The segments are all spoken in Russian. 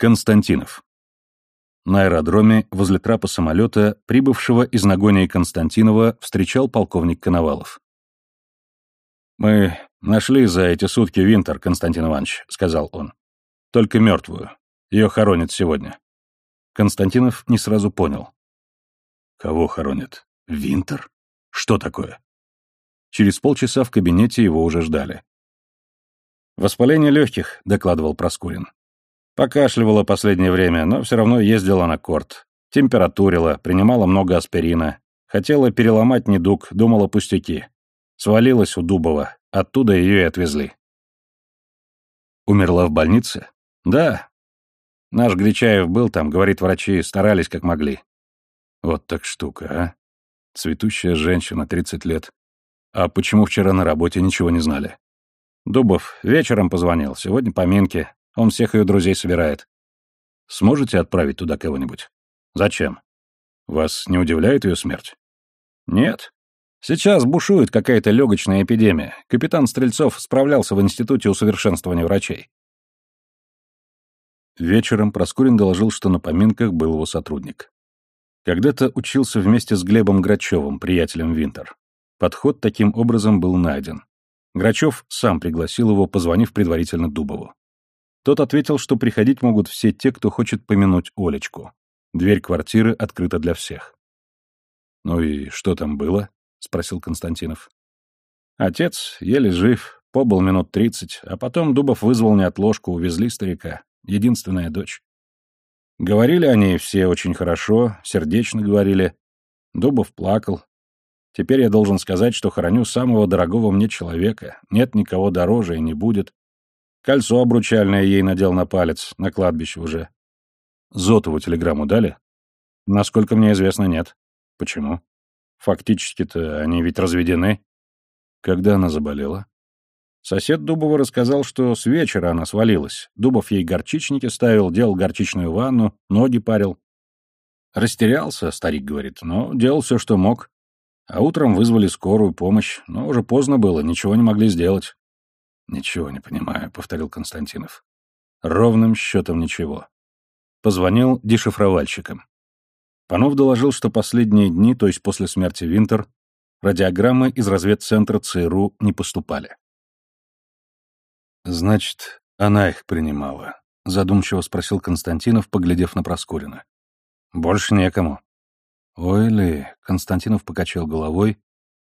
Константинов. На аэродроме, возле трапа самолета, прибывшего из Нагония Константинова, встречал полковник Коновалов. «Мы нашли за эти сутки Винтер, Константин Иванович», — сказал он. «Только мертвую. Ее хоронят сегодня». Константинов не сразу понял. «Кого хоронят? Винтер? Что такое?» Через полчаса в кабинете его уже ждали. «Воспаление легких», — докладывал Проскурин. Покашливала последнее время, но все равно ездила на корт. Температурила, принимала много аспирина. Хотела переломать недуг, думала пустяки. Свалилась у Дубова, оттуда ее и отвезли. Умерла в больнице? Да. Наш Гречаев был там, говорит, врачи старались как могли. Вот так штука, а? Цветущая женщина, 30 лет. А почему вчера на работе ничего не знали? Дубов вечером позвонил, сегодня поминки, он всех ее друзей собирает. Сможете отправить туда кого-нибудь? Зачем? Вас не удивляет ее смерть? Нет. Сейчас бушует какая-то легочная эпидемия. Капитан Стрельцов справлялся в Институте усовершенствования врачей. Вечером Проскурин доложил, что на поминках был его сотрудник. Когда-то учился вместе с Глебом Грачевым, приятелем Винтер. Подход таким образом был найден. Грачев сам пригласил его, позвонив предварительно Дубову. Тот ответил, что приходить могут все те, кто хочет помянуть Олечку. Дверь квартиры открыта для всех. «Ну и что там было?» — спросил Константинов. Отец еле жив, побыл минут тридцать, а потом Дубов вызвал неотложку, увезли старика, единственная дочь. Говорили они все очень хорошо, сердечно говорили. Дубов плакал. Теперь я должен сказать, что хороню самого дорогого мне человека, нет никого дороже и не будет. Кольцо обручальное ей надел на палец, на кладбище уже. Зотову телеграмму дали? Насколько мне известно, нет. Почему? Фактически-то они ведь разведены. Когда она заболела? Сосед Дубова рассказал, что с вечера она свалилась. Дубов ей горчичники ставил, делал горчичную ванну, ноги парил. Растерялся, старик говорит, но делал все, что мог. А утром вызвали скорую помощь, но уже поздно было, ничего не могли сделать. «Ничего не понимаю», — повторил Константинов. «Ровным счетом ничего». Позвонил дешифровальщикам. Панов доложил, что последние дни, то есть после смерти Винтер, радиограммы из разведцентра ЦРУ не поступали. «Значит, она их принимала», — задумчиво спросил Константинов, поглядев на Проскурина. «Больше некому». «Ой ли», — Константинов покачал головой,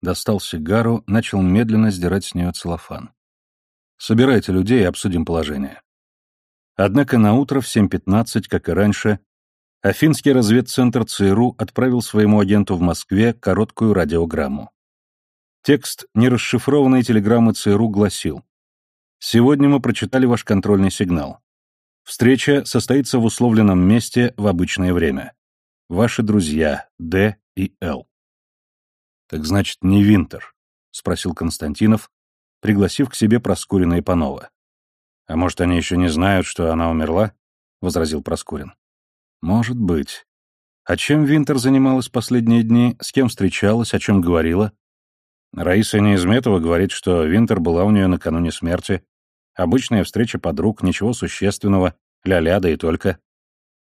достал сигару, начал медленно сдирать с нее целлофан. Собирайте людей и обсудим положение. Однако на утро в 7.15, как и раньше, Афинский разведцентр ЦРУ отправил своему агенту в Москве короткую радиограмму. Текст нерасшифрованной телеграммы ЦРУ гласил «Сегодня мы прочитали ваш контрольный сигнал. Встреча состоится в условленном месте в обычное время. Ваши друзья Д и Л». «Так значит, не Винтер?» — спросил Константинов, пригласив к себе Проскурина и Панова. «А может, они еще не знают, что она умерла?» — возразил Проскурин. «Может быть. А чем Винтер занималась последние дни? С кем встречалась? О чем говорила?» Раиса Неизметова говорит, что Винтер была у нее накануне смерти. Обычная встреча подруг, ничего существенного, ля-ля, да и только.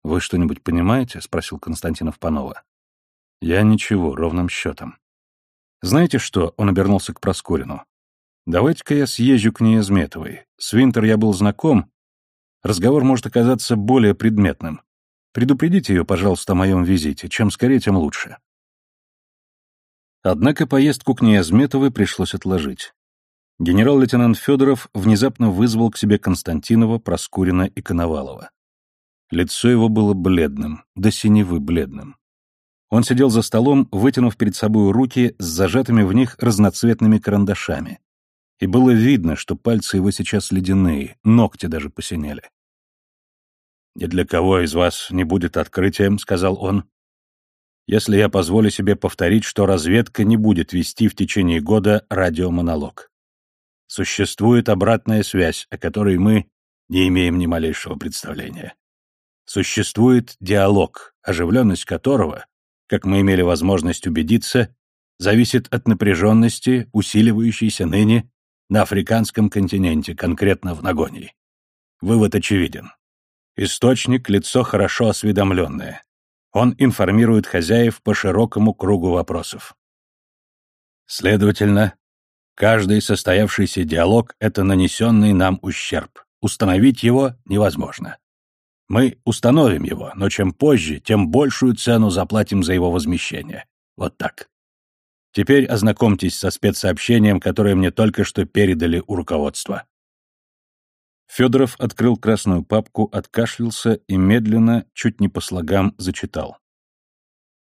«Вы что-нибудь понимаете?» — спросил Константинов Панова. «Я ничего, ровным счетом». «Знаете что?» — он обернулся к Проскурину. Давайте-ка я съезжу к Неизметовой. С Винтер я был знаком. Разговор может оказаться более предметным. Предупредите ее, пожалуйста, о моем визите. Чем скорее, тем лучше. Однако поездку к Неизметовой пришлось отложить. Генерал-лейтенант Федоров внезапно вызвал к себе Константинова, Проскурина и Коновалова. Лицо его было бледным, до синевы бледным. Он сидел за столом, вытянув перед собой руки с зажатыми в них разноцветными карандашами, и было видно, что пальцы его сейчас ледяные, ногти даже посинели. «Ни для кого из вас не будет открытием», — сказал он, «если я позволю себе повторить, что разведка не будет вести в течение года радиомонолог. Существует обратная связь, о которой мы не имеем ни малейшего представления. Существует диалог, оживленность которого, как мы имели возможность убедиться, зависит от напряженности, усиливающейся ныне на африканском континенте, конкретно в Нагонии. Вывод очевиден. Источник — лицо хорошо осведомленное. Он информирует хозяев по широкому кругу вопросов. Следовательно, каждый состоявшийся диалог — это нанесенный нам ущерб. Установить его невозможно. Мы установим его, но чем позже, тем большую цену заплатим за его возмещение. Вот так. Теперь ознакомьтесь со спецсообщением, которое мне только что передали у руководства. Федоров открыл красную папку, откашлялся и медленно, чуть не по слогам, зачитал.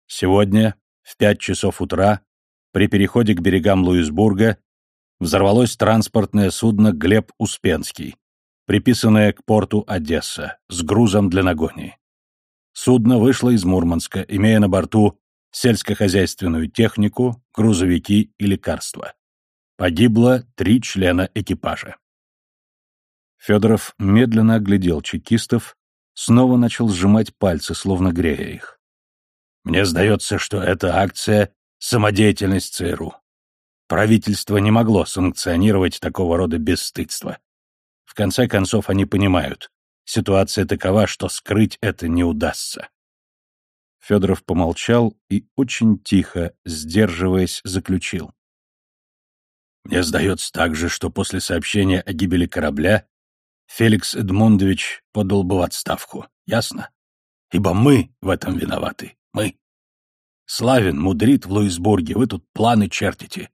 Сегодня, в пять часов утра, при переходе к берегам Луисбурга, взорвалось транспортное судно «Глеб Успенский», приписанное к порту Одесса, с грузом для нагони. Судно вышло из Мурманска, имея на борту сельскохозяйственную технику, грузовики и лекарства. Погибло три члена экипажа. Федоров медленно оглядел чекистов, снова начал сжимать пальцы, словно грея их. «Мне сдается, что эта акция — самодеятельность ЦРУ. Правительство не могло санкционировать такого рода бесстыдство. В конце концов, они понимают, ситуация такова, что скрыть это не удастся. Федоров помолчал и очень тихо, сдерживаясь, заключил. Мне сдается также, что после сообщения о гибели корабля Феликс Эдмундович подал бы в отставку. Ясно? Ибо мы в этом виноваты. Мы. Славин мудрит в Луисбурге, вы тут планы чертите.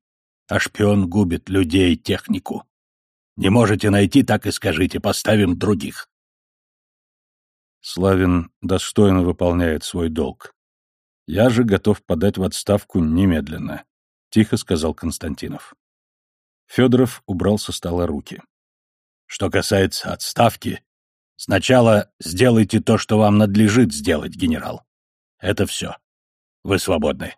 А шпион губит людей, технику. Не можете найти, так и скажите, поставим других. Славин достойно выполняет свой долг. Я же готов подать в отставку немедленно, — тихо сказал Константинов. Федоров убрал со стола руки. Что касается отставки, сначала сделайте то, что вам надлежит сделать, генерал. Это все. Вы свободны.